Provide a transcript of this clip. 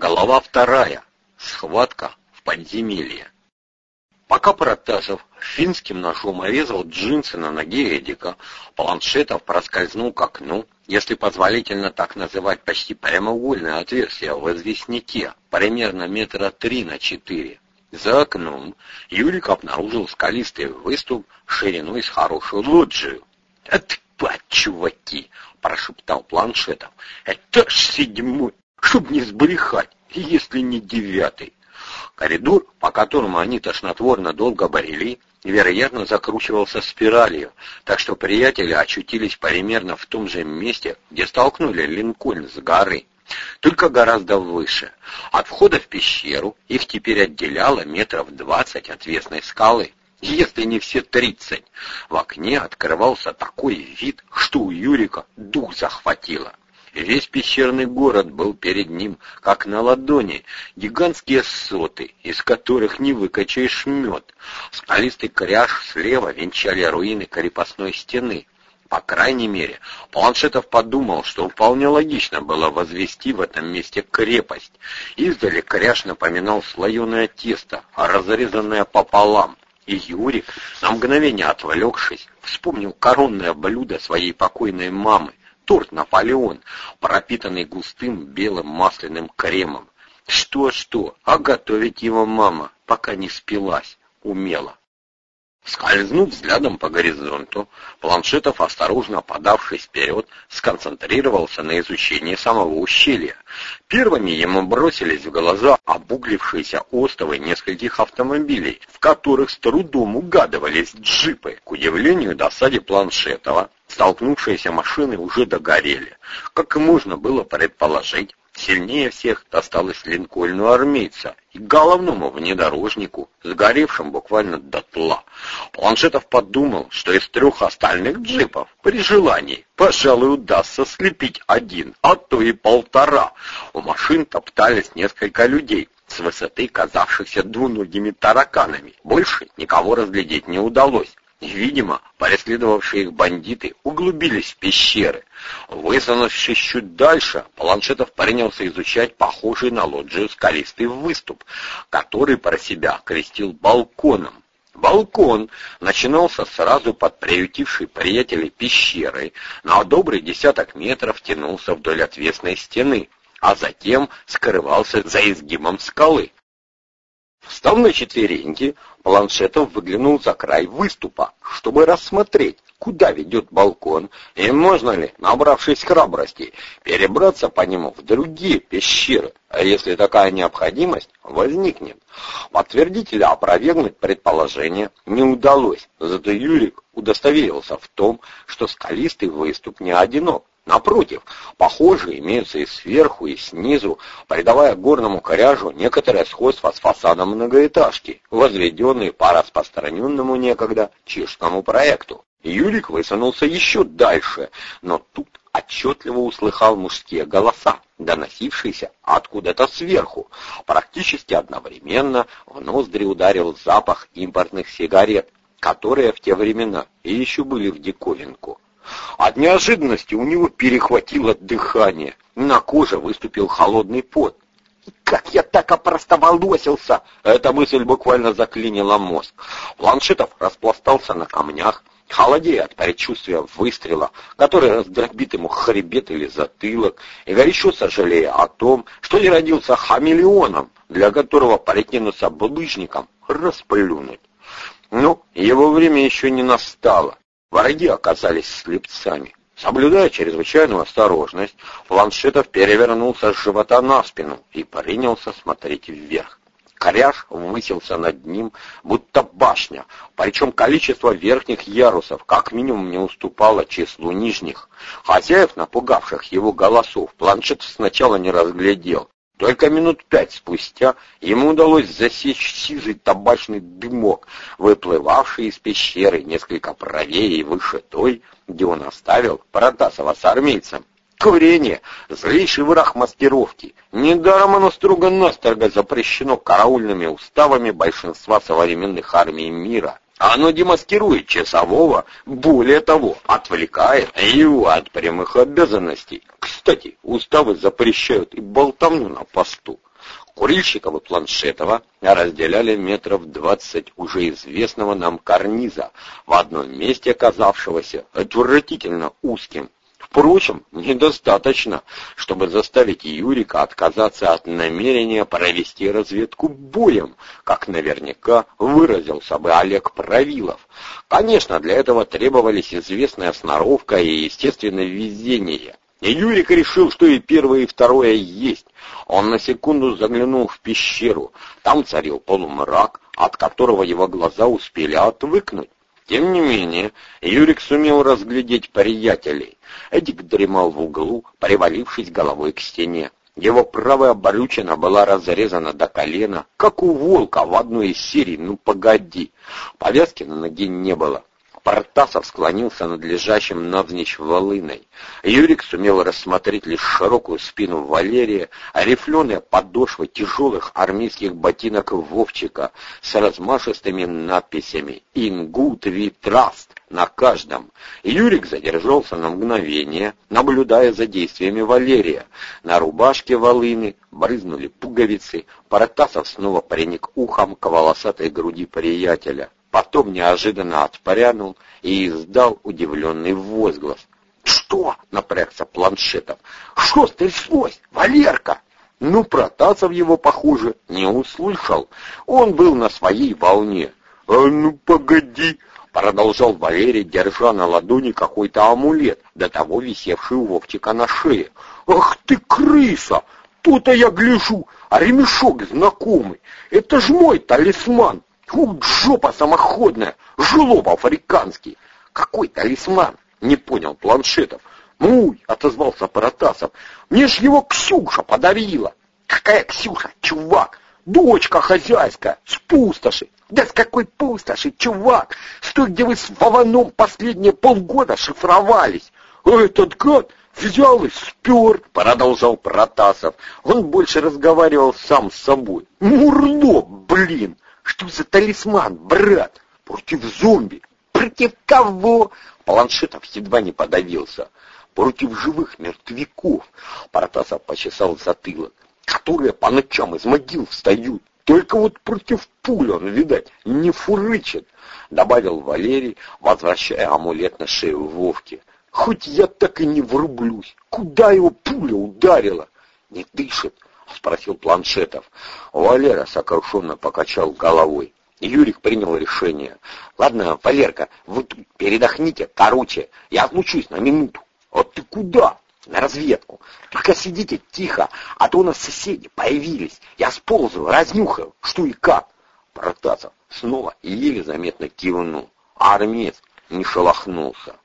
Голова вторая. Схватка в подземелье. Пока Протасов финским ножом резал джинсы на ноге Эдика, Планшетов проскользнул к окну, если позволительно так называть почти прямоугольное отверстие в известняке, примерно метра три на четыре. За окном Юрик обнаружил скалистый выступ шириной с хорошую лоджию. «Отпать, чуваки!» — прошептал Планшетов. «Это ж седьмой, чтоб не сбрехать, если не девятый. Коридор, по которому они тошнотворно долго борели, вероятно, закручивался спиралью, так что приятели очутились примерно в том же месте, где столкнули Линкольн с горы, только гораздо выше. От входа в пещеру их теперь отделяло метров двадцать отвесной скалы, если не все тридцать. В окне открывался такой вид, что у Юрика дух захватило. Весь пещерный город был перед ним, как на ладони, гигантские соты, из которых не выкачаешь мед. Скалистый кряж слева венчали руины крепостной стены. По крайней мере, Планшетов подумал, что вполне логично было возвести в этом месте крепость. Издали кряж напоминал слоеное тесто, разрезанное пополам. И Юрий, на мгновение отвлекшись, вспомнил коронное блюдо своей покойной мамы, торт Наполеон, пропитанный густым белым масляным кремом. Что-что, а готовить его мама, пока не спилась, умела. Скользнув взглядом по горизонту, Планшетов, осторожно подавшись вперед, сконцентрировался на изучении самого ущелья. Первыми ему бросились в глаза обуглившиеся остовы нескольких автомобилей, в которых с трудом угадывались джипы. К удивлению досаде Планшетова, столкнувшиеся машины уже догорели. Как и можно было предположить, Сильнее всех досталось Линкольну армейца и головному внедорожнику, сгоревшим буквально дотла. Планшетов подумал, что из трех остальных джипов при желании, пожалуй, удастся слепить один, а то и полтора. У машин топтались несколько людей, с высоты казавшихся двуногими тараканами. Больше никого разглядеть не удалось. Видимо, преследовавшие их бандиты углубились в пещеры. Высунувшись чуть дальше, Планшетов принялся изучать похожий на лоджию скалистый выступ, который про себя крестил балконом. Балкон начинался сразу под приютившей приятелей пещерой, на добрый десяток метров тянулся вдоль отвесной стены, а затем скрывался за изгибом скалы. Встав на четвереньки, Планшетов выглянул за край выступа, чтобы рассмотреть, куда ведет балкон, и можно ли, набравшись храбрости, перебраться по нему в другие пещеры, а если такая необходимость возникнет. Подтвердить или опровергнуть предположение не удалось, зато Юрик удостоверился в том, что скалистый выступ не одинок. Напротив, похожие имеются и сверху, и снизу, придавая горному коряжу некоторое сходство с фасадом многоэтажки, возведенной по распространенному некогда чешскому проекту. Юрик высунулся еще дальше, но тут отчетливо услыхал мужские голоса, доносившиеся откуда-то сверху. Практически одновременно в ноздри ударил запах импортных сигарет, которые в те времена еще были в диковинку. От неожиданности у него перехватило дыхание. На коже выступил холодный пот. «Как я так опростоволосился!» Эта мысль буквально заклинила мозг. Планшетов распластался на камнях, холодея от предчувствия выстрела, который раздробит ему хребет или затылок, и горячо сожалея о том, что не родился хамелеоном, для которого прикинуться булыжником расплюнуть. Ну, его время еще не настало. Враги оказались слепцами. Соблюдая чрезвычайную осторожность, Планшетов перевернулся с живота на спину и принялся смотреть вверх. Коряж высился над ним, будто башня, причем количество верхних ярусов как минимум не уступало числу нижних. Хозяев, напугавших его голосов, планшет сначала не разглядел, только минут пять спустя ему удалось засечь сизый табачный дымок, выплывавший из пещеры несколько правее и выше той, где он оставил Протасова с армейцем. Курение — злейший враг маскировки. Недаром оно строго-настрого запрещено караульными уставами большинства современных армий мира. Оно демаскирует часового, более того, отвлекает его от прямых обязанностей. Кстати, уставы запрещают и болтовню на посту. Курильщиков и Планшетова разделяли метров двадцать уже известного нам карниза, в одном месте оказавшегося отвратительно узким. Впрочем, недостаточно, чтобы заставить Юрика отказаться от намерения провести разведку боем, как наверняка выразился бы Олег Правилов. Конечно, для этого требовались известная сноровка и естественное везение. И Юрик решил, что и первое, и второе есть. Он на секунду заглянул в пещеру. Там царил полумрак, от которого его глаза успели отвыкнуть. Тем не менее, Юрик сумел разглядеть приятелей. Эдик дремал в углу, привалившись головой к стене. Его правая брючина была разрезана до колена, как у волка в одной из серий «Ну погоди». Повязки на ноге не было. Протасов склонился над лежащим навзничь волыной. Юрик сумел рассмотреть лишь широкую спину Валерия, а рифленые подошвы тяжелых армейских ботинок Вовчика с размашистыми надписями «In good we trust» на каждом. Юрик задержался на мгновение, наблюдая за действиями Валерия. На рубашке волыны брызнули пуговицы, Протасов снова приник ухом к волосатой груди приятеля потом неожиданно отпрянул и издал удивленный возглас. «Что?» — напрягся планшетов. «Что стряслось, Валерка?» Ну, Протасов его, похоже, не услышал. Он был на своей волне. «А ну, погоди!» — продолжал Валерий, держа на ладони какой-то амулет, до того висевший у Вовчика на шее. «Ах ты, крыса! То-то я гляжу, а ремешок знакомый. Это ж мой талисман, Фу, жопа самоходная, жлоб африканский. Какой талисман? Не понял Планшетов. Муй, отозвался Паратасов. Мне ж его Ксюша подарила. Какая Ксюша, чувак? Дочка хозяйская, с пустоши. Да с какой пустоши, чувак? С той, где вы с Вованом последние полгода шифровались. А этот гад взял и спер, продолжал Протасов. Он больше разговаривал сам с собой. Мурло, блин! Что за талисман, брат? Против зомби? Против кого? Планшетов едва не подавился. Против живых мертвяков. Протасов почесал затылок. Которые по ночам из могил встают. Только вот против пуль он, видать, не фурычит, добавил Валерий, возвращая амулет на шею Вовки. Хоть я так и не врублюсь. Куда его пуля ударила? Не дышит, — спросил Планшетов. Валера сокрушенно покачал головой. Юрик принял решение. «Ладно, Валерка, вы тут передохните, короче, я отлучусь на минуту». «А ты куда?» «На разведку. Только сидите тихо, а то у нас соседи появились. Я сползаю, разнюхаю, что и как». Протасов снова еле заметно кивнул, а армеец не шелохнулся.